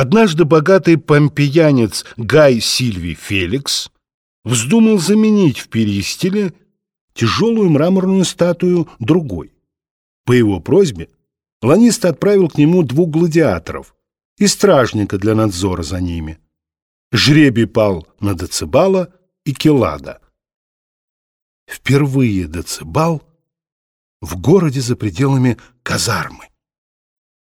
Однажды богатый помпеянец Гай Сильвий Феликс вздумал заменить в перистиле тяжелую мраморную статую другой. По его просьбе Ланист отправил к нему двух гладиаторов и стражника для надзора за ними. Жребий пал на Децибала и Келада. Впервые Децибал в городе за пределами казармы.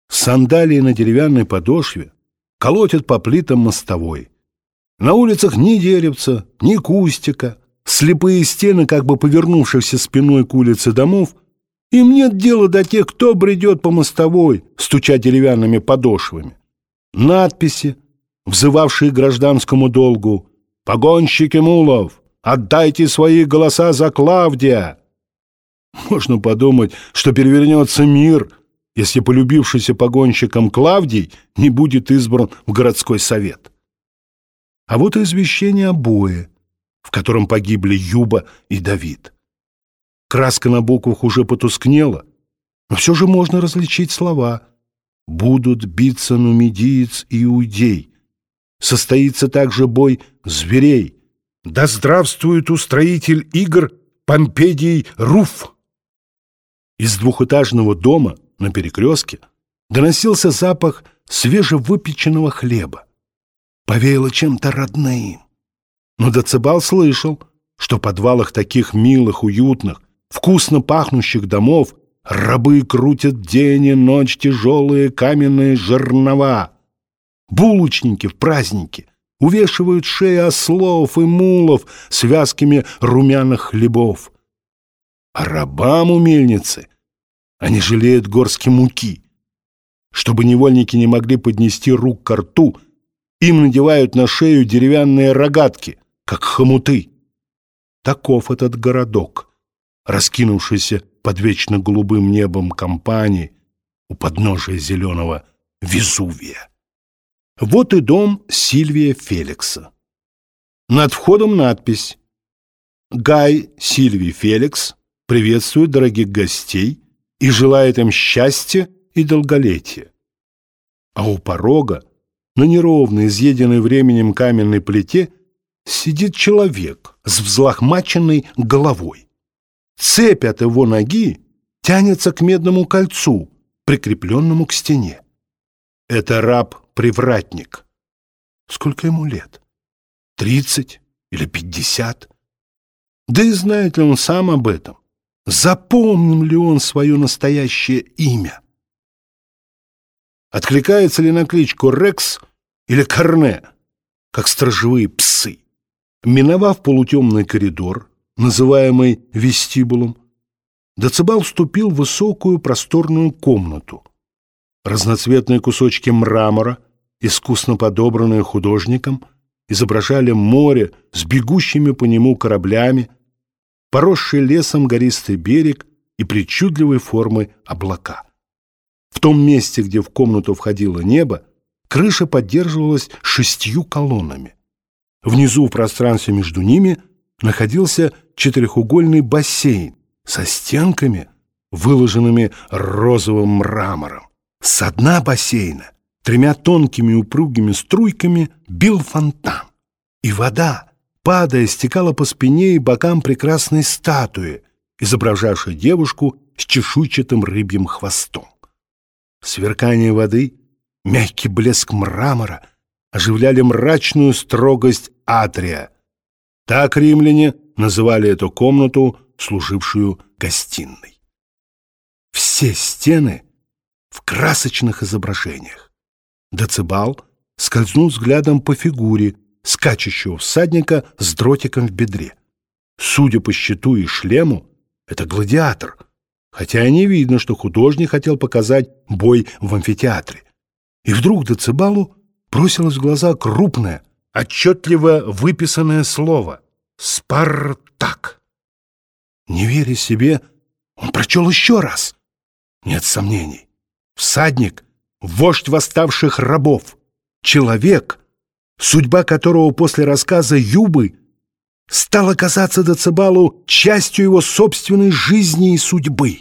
Сандалии на деревянной подошве колотят по плитам мостовой. На улицах ни деревца, ни кустика, слепые стены, как бы повернувшихся спиной к улице домов, им нет дела до тех, кто бредет по мостовой, стуча деревянными подошвами. Надписи, взывавшие гражданскому долгу «Погонщики мулов, отдайте свои голоса за Клавдия!» Можно подумать, что перевернется мир, если полюбившийся погонщиком Клавдий не будет избран в городской совет. А вот и извещение о бое, в котором погибли Юба и Давид. Краска на буквах уже потускнела, но все же можно различить слова. «Будут биться нумидиец и иудей. Состоится также бой зверей. Да здравствует устроитель игр Помпедий Руф!» Из двухэтажного дома на перекрестке доносился запах свежевыпеченного хлеба. Повеяло чем-то родным. Но Децибал слышал, что в подвалах таких милых, уютных, вкусно пахнущих домов рабы крутят день и ночь тяжелые каменные жернова. Булочники в праздники увешивают шеи ослов и мулов связками румяных хлебов. А рабам у мельницы они жалеют горстки муки. Чтобы невольники не могли поднести рук к рту, им надевают на шею деревянные рогатки, как хомуты. Таков этот городок, раскинувшийся под вечно голубым небом компании у подножия зеленого Везувия. Вот и дом Сильвия Феликса. Над входом надпись «Гай Сильвий Феликс приветствует дорогих гостей и желает им счастья и долголетия». А у порога, на неровной, изъеденной временем каменной плите, сидит человек с взлохмаченной головой. Цепь от его ноги тянется к медному кольцу, прикрепленному к стене. Это раб-привратник. Сколько ему лет? Тридцать или пятьдесят? Да и знает ли он сам об этом? Запомнил ли он свое настоящее имя? Откликается ли на кличку Рекс или Корне, как стражевые псы? Миновав полутемный коридор, называемый вестибулом, Децибал вступил в высокую просторную комнату. Разноцветные кусочки мрамора, искусно подобранные художником, изображали море с бегущими по нему кораблями, поросший лесом гористый берег и причудливой формы облака. В том месте, где в комнату входило небо, крыша поддерживалась шестью колоннами. Внизу в пространстве между ними находился четырехугольный бассейн со стенками, выложенными розовым мрамором. С дна бассейна тремя тонкими упругими струйками бил фонтан, и вода, падая, стекала по спине и бокам прекрасной статуи, изображавшей девушку с чешуйчатым рыбьим хвостом. Сверкание воды, мягкий блеск мрамора оживляли мрачную строгость атрия. Так римляне называли эту комнату, служившую гостиной. Все стены в красочных изображениях. Децибал скользнул взглядом по фигуре скачущего всадника с дротиком в бедре. Судя по щиту и шлему, это гладиатор, хотя и не видно, что художник хотел показать бой в амфитеатре. И вдруг Децибалу бросилось в глаза крупное, отчетливо выписанное слово «Спартак». Не веря себе, он прочел еще раз. Нет сомнений. Всадник — вождь восставших рабов, человек, судьба которого после рассказа Юбы стала казаться Децибалу частью его собственной жизни и судьбы.